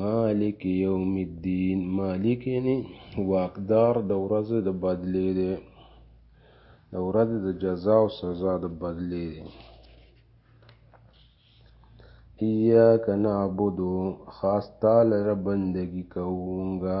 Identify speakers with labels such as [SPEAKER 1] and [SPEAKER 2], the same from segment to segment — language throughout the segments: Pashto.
[SPEAKER 1] مالک یوم الدین مالک یعنی واقدار د ورځې د بدلې دی د ورځې د جزا او سزا د بدلې دی ایاک نعبدو خاص تعالی را بندگی کوونگا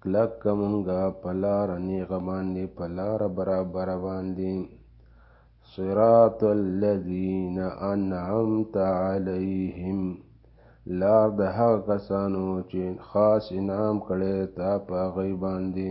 [SPEAKER 1] کلک که مونږه په لاره نیغه باندې په لاره برابر باندې صراط الذین انعمت علیهم لار د هغه کسانو چې خاص انعام کړی تا په هغوی باندې